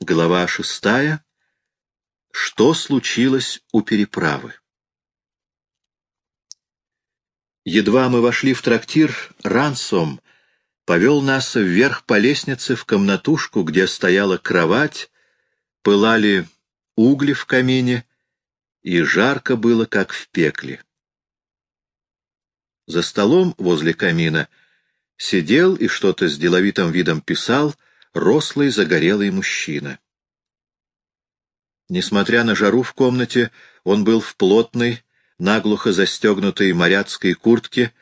Глава шестая. Что случилось у переправы? Едва мы вошли в трактир, Рансом повел нас вверх по лестнице в комнатушку, где стояла кровать, пылали угли в камине, и жарко было, как в пекле. За столом возле камина сидел и что-то с деловитым видом писал рослый загорелый мужчина. Несмотря на жару в комнате, он был в плотной, наглухо застегнутой моряцкой куртке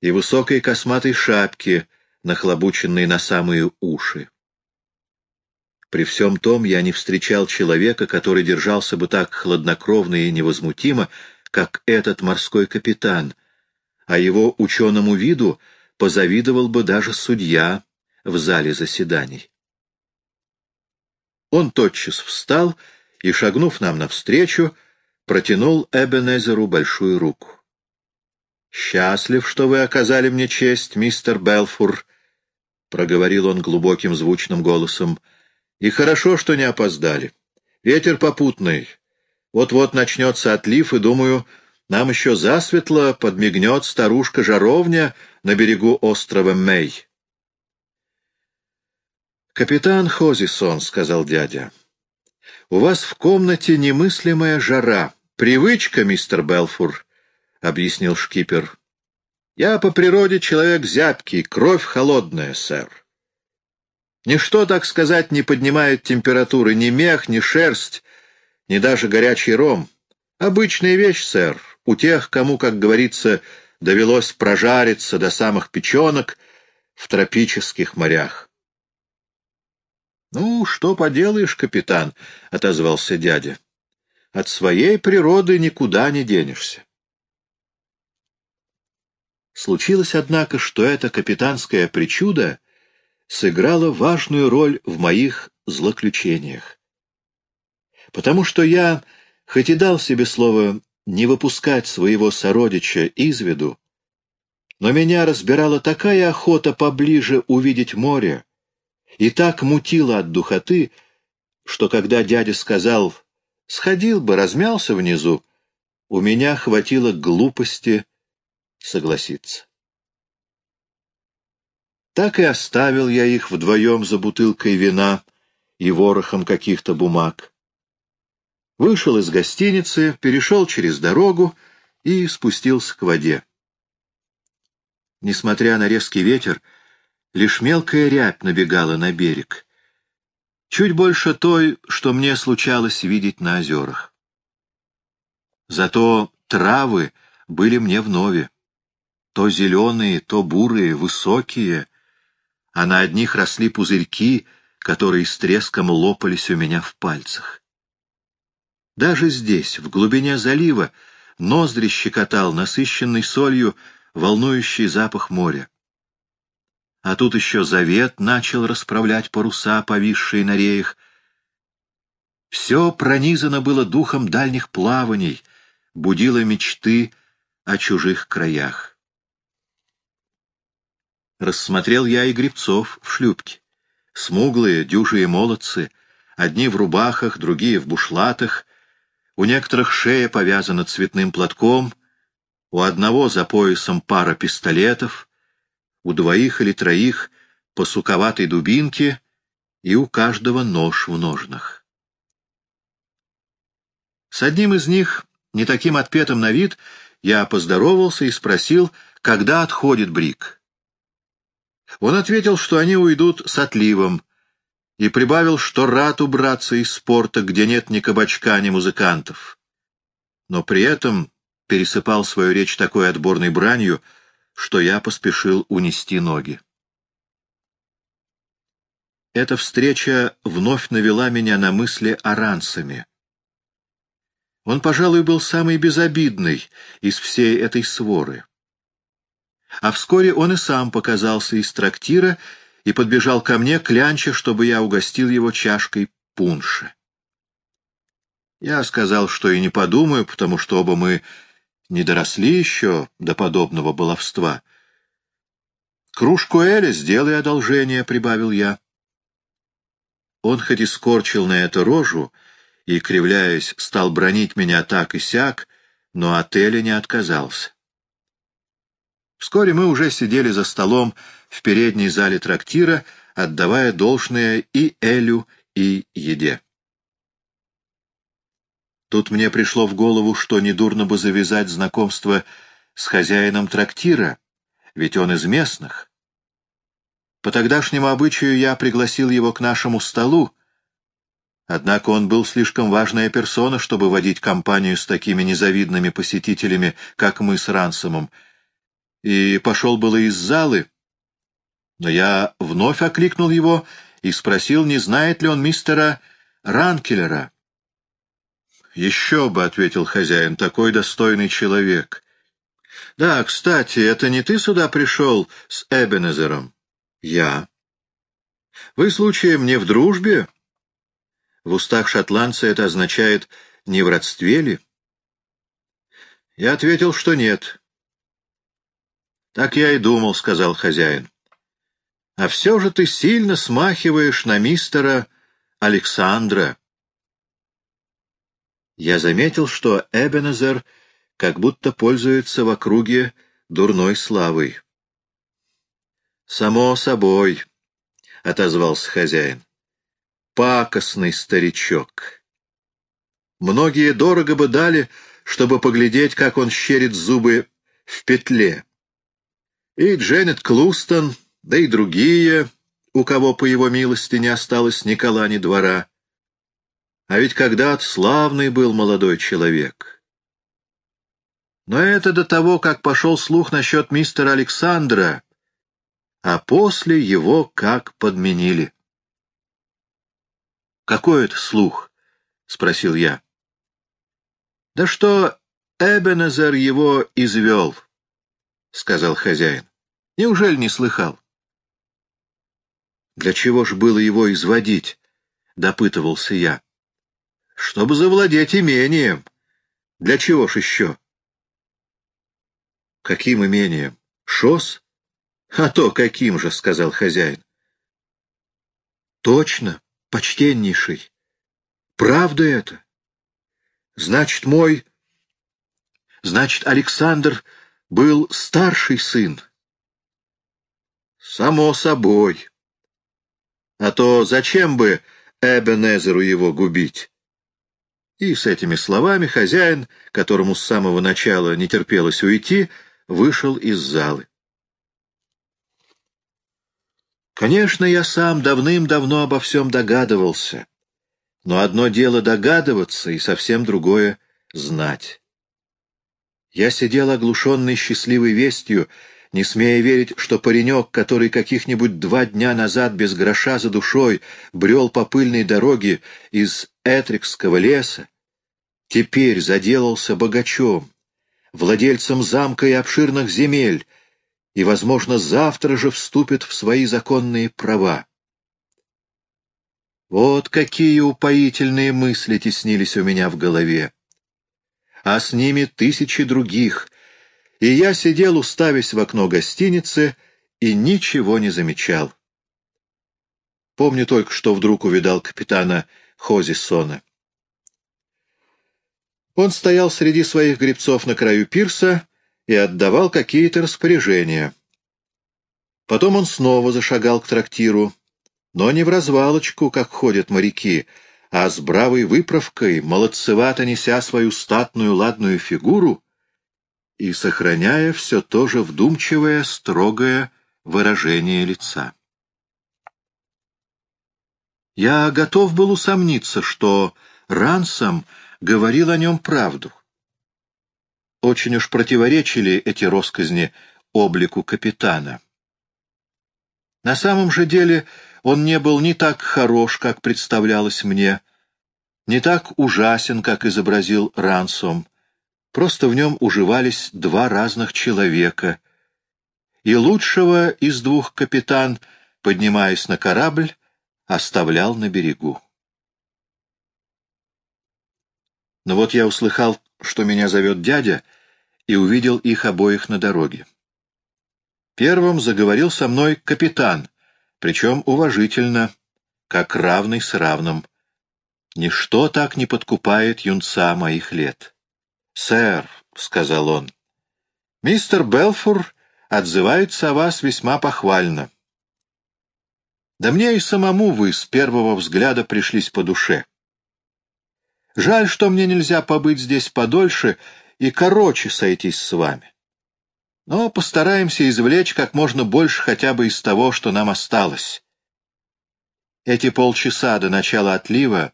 и высокой косматой шапке, нахлобученной на самые уши. При всем том я не встречал человека, который держался бы так хладнокровно и невозмутимо, как этот морской капитан, а его ученому виду позавидовал бы даже судья в зале заседаний. Он тотчас встал и, шагнув нам навстречу, протянул Эбенезеру большую руку. «Счастлив, что вы оказали мне честь, мистер Белфур», — проговорил он глубоким звучным голосом, — «и хорошо, что не опоздали. Ветер попутный. Вот-вот начнется отлив, и, думаю, нам еще засветло подмигнет старушка-жаровня на берегу острова Мэй». «Капитан Хозисон», — сказал дядя, — «у вас в комнате немыслимая жара». «Привычка, мистер Белфур», — объяснил шкипер. «Я по природе человек зябкий, кровь холодная, сэр. Ничто, так сказать, не поднимает температуры, ни мех, ни шерсть, ни даже горячий ром. Обычная вещь, сэр, у тех, кому, как говорится, довелось прожариться до самых печенок в тропических морях. «Ну, что поделаешь, капитан», — отозвался дядя. От своей природы никуда не денешься. Случилось, однако, что эта капитанская причуда сыграла важную роль в моих злоключениях. Потому что я, хоть и дал себе слово не выпускать своего сородича из виду, но меня разбирала такая охота поближе увидеть море, и так мутила от духоты, что когда дядя сказал Сходил бы, размялся внизу. У меня хватило глупости согласиться. Так и оставил я их вдвоем за бутылкой вина и ворохом каких-то бумаг. Вышел из гостиницы, перешел через дорогу и спустился к воде. Несмотря на резкий ветер, лишь мелкая рябь набегала на берег, чуть больше той, что мне случалось видеть на озерах. Зато травы были мне вновь. То зеленые, то бурые, высокие, а на одних росли пузырьки, которые с треском лопались у меня в пальцах. Даже здесь, в глубине залива, ноздри щекотал насыщенный солью волнующий запах моря. А тут еще завет начал расправлять паруса, повисшие на реях. Все пронизано было духом дальних плаваний, будило мечты о чужих краях. Рассмотрел я и грибцов в шлюпке. Смуглые, дюжие молодцы, одни в рубахах, другие в бушлатах, у некоторых шея повязана цветным платком, у одного за поясом пара пистолетов — у двоих или троих по суковатой дубинке и у каждого нож в ножнах. С одним из них, не таким отпетым на вид, я поздоровался и спросил, когда отходит Брик. Он ответил, что они уйдут с отливом, и прибавил, что рад убраться из спорта, где нет ни кабачка, ни музыкантов. Но при этом пересыпал свою речь такой отборной бранью, что я поспешил унести ноги. Эта встреча вновь навела меня на мысли о Рансами. Он, пожалуй, был самый безобидный из всей этой своры. А вскоре он и сам показался из трактира и подбежал ко мне, клянча, чтобы я угостил его чашкой пунша. Я сказал, что и не подумаю, потому что оба мы не доросли еще до подобного баловства. «Кружку Эля сделай одолжение», — прибавил я. Он хоть и скорчил на это рожу и, кривляясь, стал бронить меня так и сяк, но от Эли не отказался. Вскоре мы уже сидели за столом в передней зале трактира, отдавая должное и Элю, и еде. Тут мне пришло в голову, что недурно бы завязать знакомство с хозяином трактира, ведь он из местных. По тогдашнему обычаю я пригласил его к нашему столу, однако он был слишком важная персона, чтобы водить компанию с такими незавидными посетителями, как мы с Рансомом, и пошел было из залы, но я вновь окликнул его и спросил, не знает ли он мистера Ранкелера. «Еще бы», — ответил хозяин, — «такой достойный человек». «Да, кстати, это не ты сюда пришел с Эбенезером?» «Я». «Вы, случаем, не в дружбе?» В устах шотландца это означает «не в родстве ли?» Я ответил, что нет. «Так я и думал», — сказал хозяин. «А все же ты сильно смахиваешь на мистера Александра». Я заметил, что Эбенезер как будто пользуется в округе дурной славой. «Само собой», — отозвался хозяин, — «пакостный старичок. Многие дорого бы дали, чтобы поглядеть, как он щерит зубы в петле. И Дженнет Клустон, да и другие, у кого, по его милости, не осталось ни кола, ни двора. А ведь когда-то славный был молодой человек. Но это до того, как пошел слух насчет мистера Александра, а после его как подменили. «Какой это слух?» — спросил я. «Да что Эбенезер его извел», — сказал хозяин. «Неужели не слыхал?» «Для чего ж было его изводить?» — допытывался я. «Чтобы завладеть имением. Для чего ж еще?» «Каким имением? Шос?» «А то каким же», — сказал хозяин. «Точно, почтеннейший. Правда это? Значит, мой... Значит, Александр был старший сын?» «Само собой. А то зачем бы Эбенезеру его губить?» И с этими словами хозяин, которому с самого начала не терпелось уйти, вышел из залы. Конечно, я сам давным-давно обо всем догадывался. Но одно дело догадываться, и совсем другое — знать. Я сидел оглушенный счастливой вестью, не смея верить, что паренек, который каких-нибудь два дня назад без гроша за душой брел по пыльной дороге из Этрикского леса, теперь заделался богачом, владельцем замка и обширных земель, и, возможно, завтра же вступит в свои законные права. Вот какие упоительные мысли теснились у меня в голове. А с ними тысячи других, и я сидел, уставясь в окно гостиницы, и ничего не замечал. Помню только, что вдруг увидал капитана Хозисона. Он стоял среди своих гребцов на краю пирса и отдавал какие-то распоряжения. Потом он снова зашагал к трактиру, но не в развалочку, как ходят моряки, а с бравой выправкой, молодцевато неся свою статную ладную фигуру и сохраняя все то же вдумчивое, строгое выражение лица. Я готов был усомниться, что Рансом говорил о нем правду. Очень уж противоречили эти росказни облику капитана. На самом же деле он не был ни так хорош, как представлялось мне, не так ужасен, как изобразил Рансом. Просто в нем уживались два разных человека. И лучшего из двух капитан, поднимаясь на корабль, оставлял на берегу. Но вот я услыхал, что меня зовет дядя, и увидел их обоих на дороге. Первым заговорил со мной капитан, причем уважительно, как равный с равным. Ничто так не подкупает юнца моих лет. «Сэр», — сказал он, — «мистер Белфур отзывается о вас весьма похвально. Да мне и самому вы с первого взгляда пришлись по душе. Жаль, что мне нельзя побыть здесь подольше и короче сойтись с вами. Но постараемся извлечь как можно больше хотя бы из того, что нам осталось. Эти полчаса до начала отлива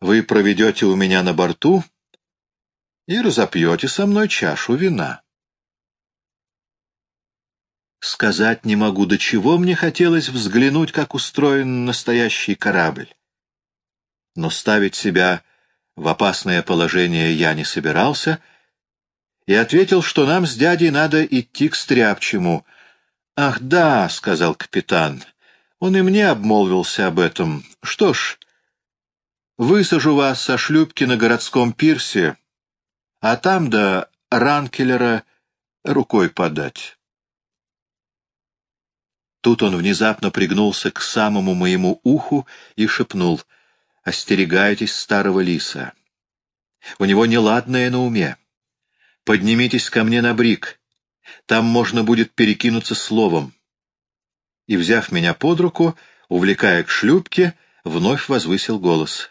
вы проведете у меня на борту и разопьете со мной чашу вина. Сказать не могу, до чего мне хотелось взглянуть, как устроен настоящий корабль. Но ставить себя в опасное положение я не собирался и ответил, что нам с дядей надо идти к Стряпчему. «Ах, да», — сказал капитан, — он и мне обмолвился об этом. Что ж, высажу вас со шлюпки на городском пирсе, а там до Ранкелера рукой подать. Тут он внезапно пригнулся к самому моему уху и шепнул «Остерегайтесь старого лиса. У него неладное на уме. Поднимитесь ко мне на брик. Там можно будет перекинуться словом». И, взяв меня под руку, увлекая к шлюпке, вновь возвысил голос.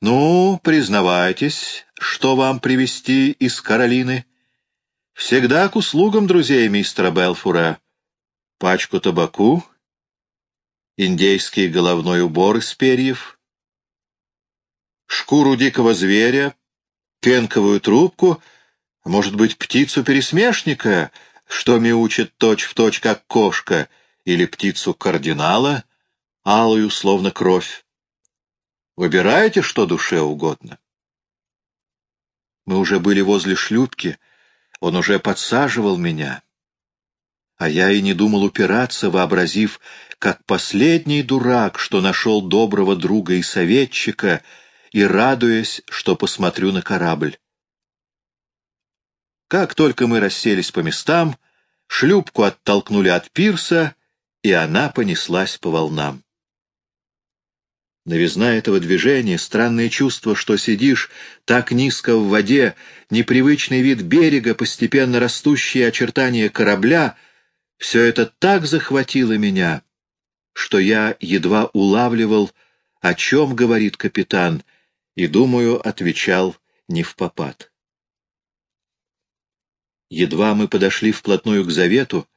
«Ну, признавайтесь, что вам привезти из Каролины?» «Всегда к услугам друзей мистера Белфура» пачку табаку, индейский головной убор из перьев, шкуру дикого зверя, пенковую трубку, может быть, птицу-пересмешника, что мяучит точь-в-точь, точь, как кошка, или птицу кардинала, алую, словно кровь. Выбирайте, что душе угодно. Мы уже были возле шлюпки, он уже подсаживал меня. А я и не думал упираться, вообразив, как последний дурак, что нашел доброго друга и советчика, и радуясь, что посмотрю на корабль. Как только мы расселись по местам, шлюпку оттолкнули от пирса, и она понеслась по волнам. Новизна этого движения, странное чувство, что сидишь так низко в воде, непривычный вид берега, постепенно растущие очертания корабля — все это так захватило меня, что я едва улавливал, о чем говорит капитан, и, думаю, отвечал не в попад. Едва мы подошли вплотную к завету,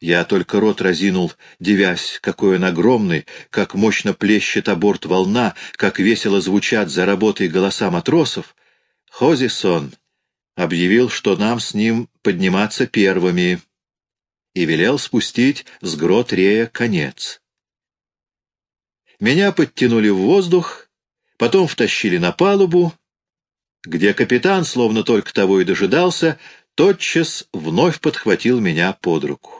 я только рот разинул, девясь, какой он огромный, как мощно плещет о волна, как весело звучат за работой голоса матросов. Хозисон объявил, что нам с ним подниматься первыми и велел спустить с грот Рея конец. Меня подтянули в воздух, потом втащили на палубу, где капитан, словно только того и дожидался, тотчас вновь подхватил меня под руку.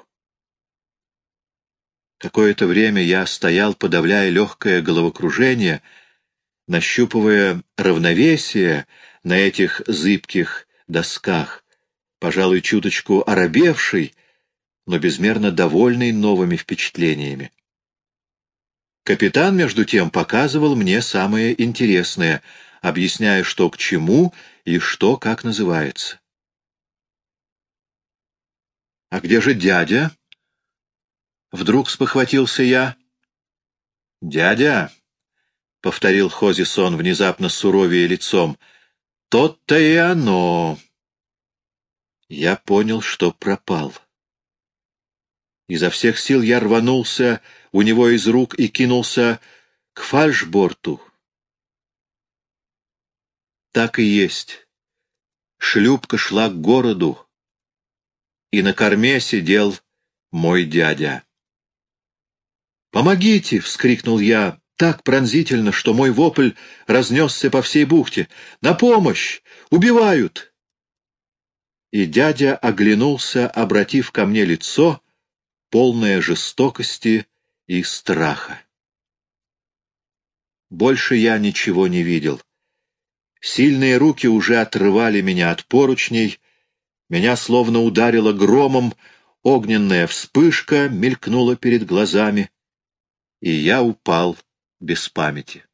Какое-то время я стоял, подавляя легкое головокружение, нащупывая равновесие на этих зыбких досках, пожалуй, чуточку оробевший, но безмерно довольный новыми впечатлениями. Капитан, между тем, показывал мне самое интересное, объясняя, что к чему и что как называется. «А где же дядя?» Вдруг спохватился я. «Дядя?» — повторил Хозисон внезапно суровее лицом. «Тот-то и оно!» Я понял, что пропал. Изо всех сил я рванулся у него из рук и кинулся к фальшборту. Так и есть. Шлюпка шла к городу, и на корме сидел мой дядя. «Помогите!» — вскрикнул я так пронзительно, что мой вопль разнесся по всей бухте. «На помощь! Убивают!» И дядя оглянулся, обратив ко мне лицо, полная жестокости и страха. Больше я ничего не видел. Сильные руки уже отрывали меня от поручней, меня словно ударило громом, огненная вспышка мелькнула перед глазами, и я упал без памяти.